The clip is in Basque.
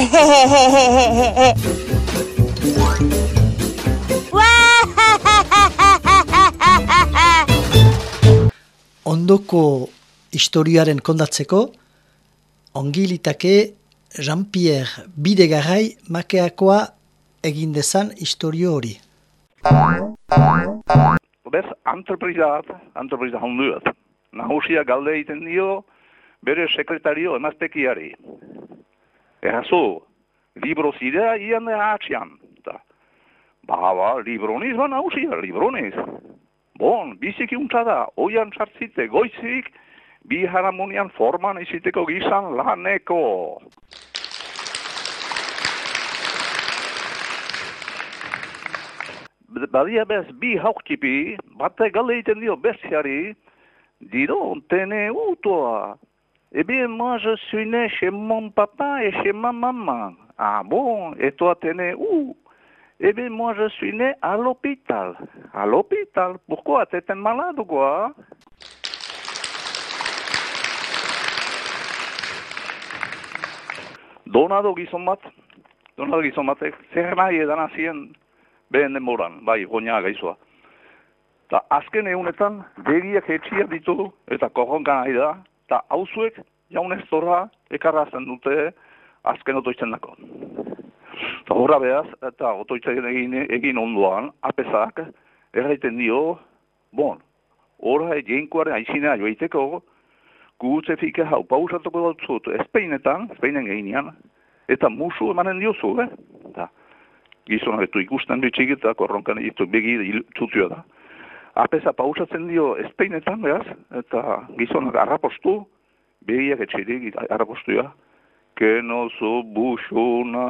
Ondoko historiaren kondatzeko, ongilitake Jean-Pierre Bidegarai makeakoa egin dezan historio hori. Bez, antropriza bat, antropriza hondu bat. Nahusia galde egiten dio, bere sekretario emaztekiari. Erazo, libro zidea ian da atxian. Ba, ba, libroniz ba nahusia, libroniz. Bon, biziki untada, oian txartzite, goizik, bi harmonian forman iziteko gizan laneko. Badia bez, bi hauktipi, bate gale iten dio bestiari, dido, tene utoa. Eh bien, moi, je suis né chez mon papa et chez ma maman. Ah bon, et toi, t'es né où? Eh bien, moi, je suis né à l'hôpital. À l'hôpital. Pourquoi? T'étais malade ou quoi? Donado gizon donado gizon batek, zer nahi edan azien behen denboran, bai, goña gaizua. Ta azken egunetan, begiak etxia ditu, eta korronka nahi da, eta hauzuek, jaunez zorra, ekarrazen dute, azken otoitzen dako. Eta horra behaz, eta otoitzen egin, egin ondoan, apezak, erraiten dio, bon, horra jenkoaren aizinea joiteko, gutze fike hau pausatuko dut zut espeinetan, espeinen gehinean, eta musu emanen diozu, eh? Eta gizona betu ikusten bitxik eta korronkan ditu begi txutua da. Apesa pausatzen dio espeinetan, behaz, eta gizonak arrapostu, begiak etxerik arrapostua, que no su busuna.